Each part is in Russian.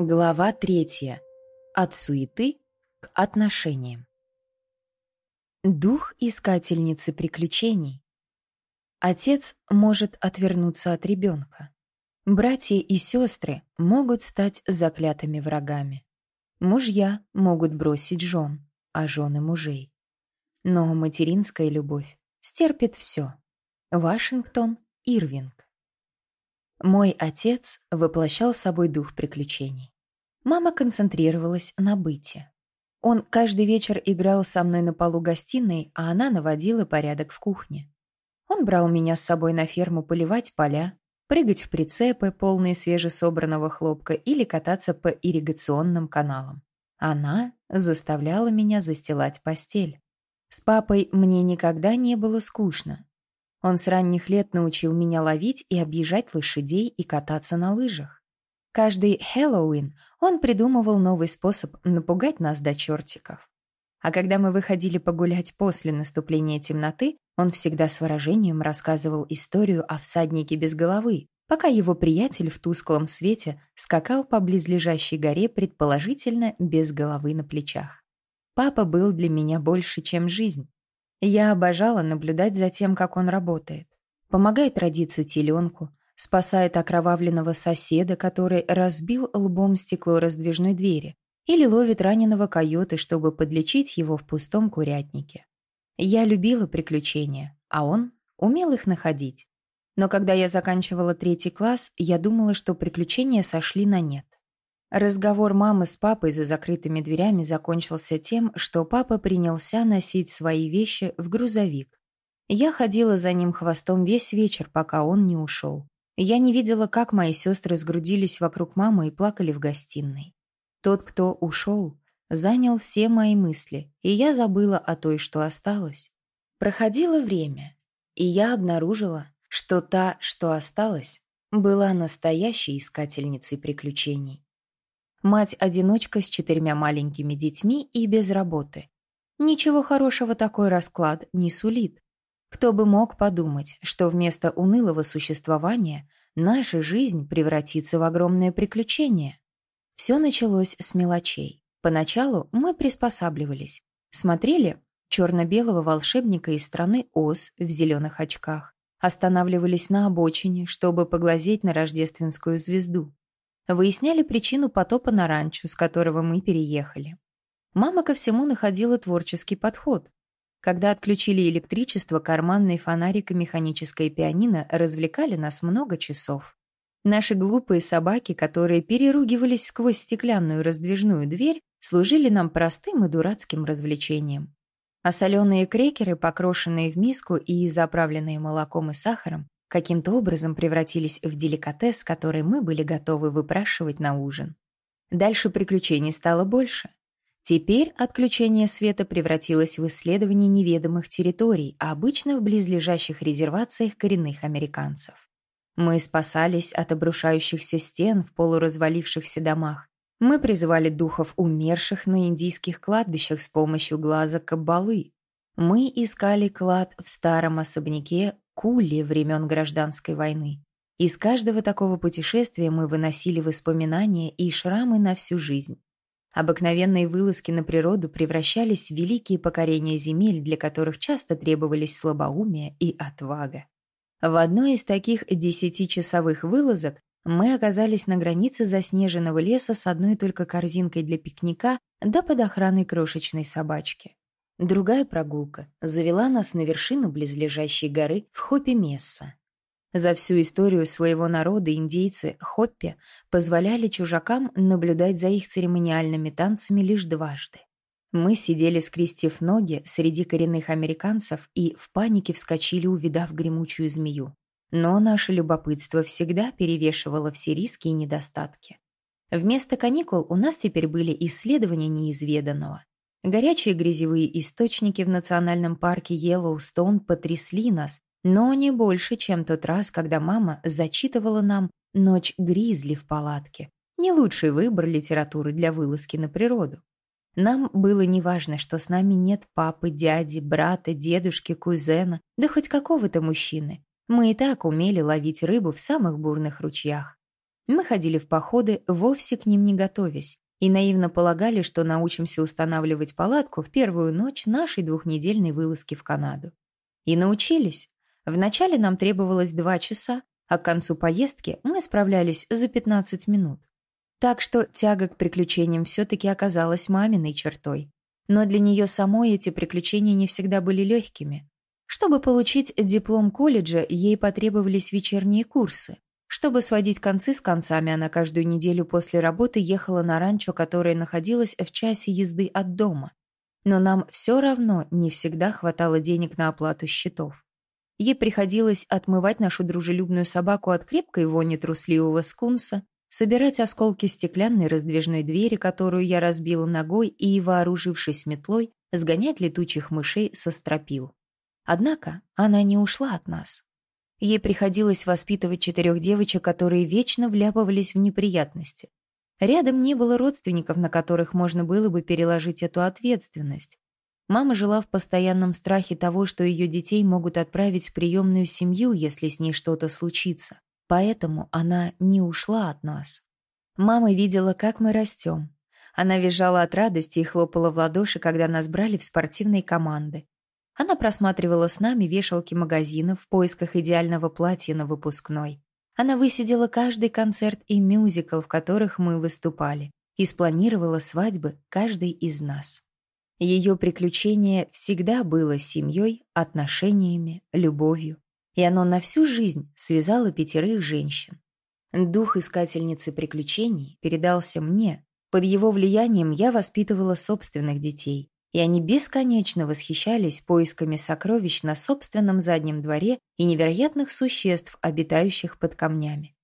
Глава третья. От суеты к отношениям. Дух искательницы приключений. Отец может отвернуться от ребенка. Братья и сестры могут стать заклятыми врагами. Мужья могут бросить жен, а жены мужей. Но материнская любовь стерпит все. Вашингтон Ирвинг. Мой отец воплощал собой дух приключений. Мама концентрировалась на быте. Он каждый вечер играл со мной на полу гостиной, а она наводила порядок в кухне. Он брал меня с собой на ферму поливать поля, прыгать в прицепы, полные свежесобранного хлопка, или кататься по ирригационным каналам. Она заставляла меня застилать постель. С папой мне никогда не было скучно. Он с ранних лет научил меня ловить и объезжать лошадей и кататься на лыжах. Каждый Хэллоуин он придумывал новый способ напугать нас до чертиков. А когда мы выходили погулять после наступления темноты, он всегда с выражением рассказывал историю о всаднике без головы, пока его приятель в тусклом свете скакал по близлежащей горе, предположительно, без головы на плечах. Папа был для меня больше, чем жизнь. Я обожала наблюдать за тем, как он работает. Помогает родиться теленку, спасает окровавленного соседа, который разбил лбом стекло раздвижной двери, или ловит раненого койота, чтобы подлечить его в пустом курятнике. Я любила приключения, а он умел их находить. Но когда я заканчивала третий класс, я думала, что приключения сошли на нет. Разговор мамы с папой за закрытыми дверями закончился тем, что папа принялся носить свои вещи в грузовик. Я ходила за ним хвостом весь вечер, пока он не ушел. Я не видела, как мои сестры сгрудились вокруг мамы и плакали в гостиной. Тот, кто ушел, занял все мои мысли, и я забыла о той, что осталось. Проходило время, и я обнаружила, что та, что осталась, была настоящей искательницей приключений. Мать-одиночка с четырьмя маленькими детьми и без работы. Ничего хорошего такой расклад не сулит. Кто бы мог подумать, что вместо унылого существования наша жизнь превратится в огромное приключение. Все началось с мелочей. Поначалу мы приспосабливались. Смотрели черно-белого волшебника из страны Оз в зеленых очках. Останавливались на обочине, чтобы поглазеть на рождественскую звезду. Выясняли причину потопа на ранчо, с которого мы переехали. Мама ко всему находила творческий подход. Когда отключили электричество, карманный фонарик и механическое пианино развлекали нас много часов. Наши глупые собаки, которые переругивались сквозь стеклянную раздвижную дверь, служили нам простым и дурацким развлечением. А соленые крекеры, покрошенные в миску и заправленные молоком и сахаром, каким-то образом превратились в деликатес, который мы были готовы выпрашивать на ужин. Дальше приключений стало больше. Теперь отключение света превратилось в исследование неведомых территорий, а обычно в близлежащих резервациях коренных американцев. Мы спасались от обрушающихся стен в полуразвалившихся домах. Мы призывали духов умерших на индийских кладбищах с помощью глаза каббалы. Мы искали клад в старом особняке Кули времен Гражданской войны. Из каждого такого путешествия мы выносили воспоминания и шрамы на всю жизнь. Обыкновенные вылазки на природу превращались в великие покорения земель, для которых часто требовались слабоумие и отвага. В одной из таких десятичасовых вылазок мы оказались на границе заснеженного леса с одной только корзинкой для пикника да под охраной крошечной собачки. Другая прогулка завела нас на вершину близлежащей горы в Хоппи-Месса. За всю историю своего народа индейцы Хоппи позволяли чужакам наблюдать за их церемониальными танцами лишь дважды. Мы сидели, скрестив ноги, среди коренных американцев и в панике вскочили, увидав гремучую змею. Но наше любопытство всегда перевешивало все риски и недостатки. Вместо каникул у нас теперь были исследования неизведанного. Горячие грязевые источники в национальном парке Йеллоустоун потрясли нас, но не больше, чем тот раз, когда мама зачитывала нам «Ночь гризли» в палатке. Не лучший выбор литературы для вылазки на природу. Нам было неважно, что с нами нет папы, дяди, брата, дедушки, кузена, да хоть какого-то мужчины. Мы и так умели ловить рыбу в самых бурных ручьях. Мы ходили в походы, вовсе к ним не готовясь, и наивно полагали, что научимся устанавливать палатку в первую ночь нашей двухнедельной вылазки в Канаду. И научились. Вначале нам требовалось два часа, а к концу поездки мы справлялись за 15 минут. Так что тяга к приключениям все-таки оказалась маминой чертой. Но для нее самой эти приключения не всегда были легкими. Чтобы получить диплом колледжа, ей потребовались вечерние курсы. Чтобы сводить концы с концами, она каждую неделю после работы ехала на ранчо, которое находилось в часе езды от дома. Но нам все равно не всегда хватало денег на оплату счетов. Ей приходилось отмывать нашу дружелюбную собаку от крепкой вони трусливого скунса, собирать осколки стеклянной раздвижной двери, которую я разбила ногой, и, вооружившись метлой, сгонять летучих мышей со стропил. Однако она не ушла от нас. Ей приходилось воспитывать четырех девочек, которые вечно вляпывались в неприятности. Рядом не было родственников, на которых можно было бы переложить эту ответственность. Мама жила в постоянном страхе того, что ее детей могут отправить в приемную семью, если с ней что-то случится. Поэтому она не ушла от нас. Мама видела, как мы растем. Она визжала от радости и хлопала в ладоши, когда нас брали в спортивные команды. Она просматривала с нами вешалки магазинов в поисках идеального платья на выпускной. Она высидела каждый концерт и мюзикл, в которых мы выступали, и спланировала свадьбы каждой из нас. Ее приключение всегда было семьей, отношениями, любовью, и оно на всю жизнь связало пятерых женщин. Дух искательницы приключений передался мне. Под его влиянием я воспитывала собственных детей, и они бесконечно восхищались поисками сокровищ на собственном заднем дворе и невероятных существ, обитающих под камнями.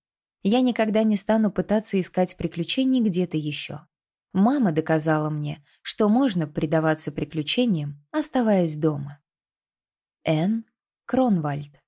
Я никогда не стану пытаться искать приключений где-то еще. Мама доказала мне, что можно предаваться приключениям, оставаясь дома. Н. Кронвальд